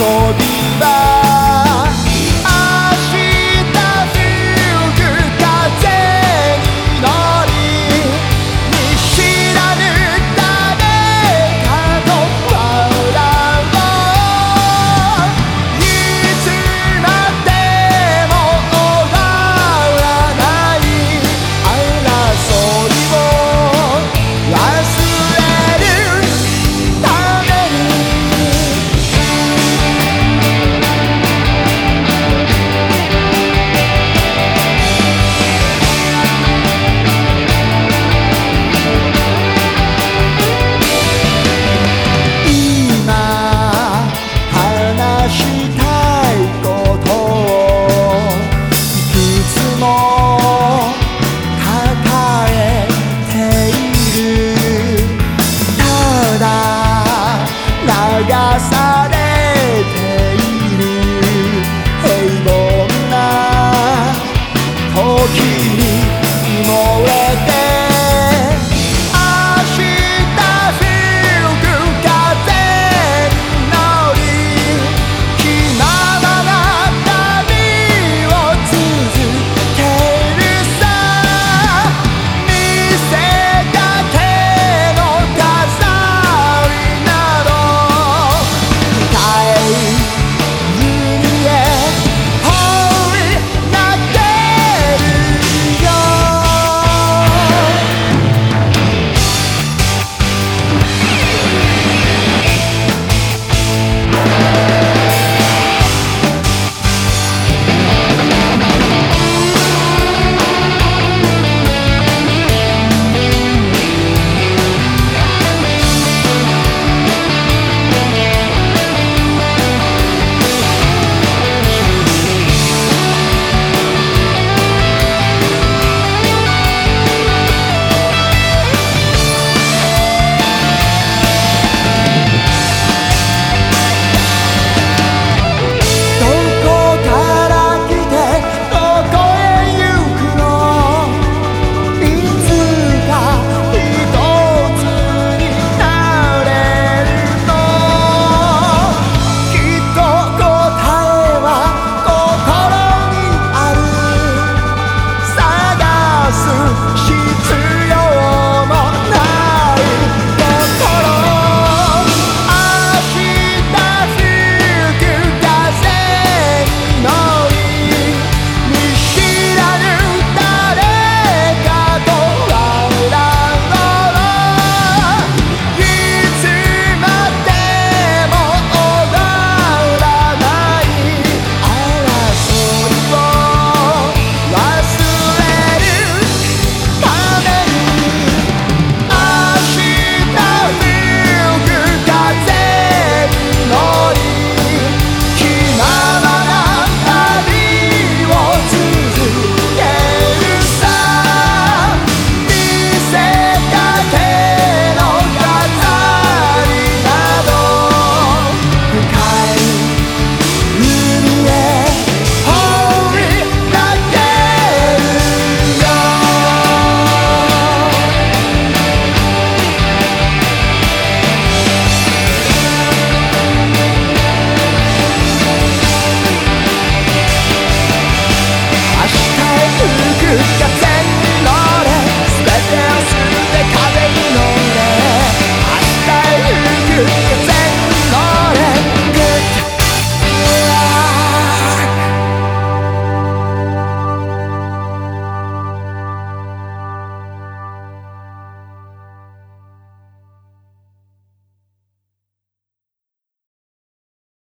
sotto di là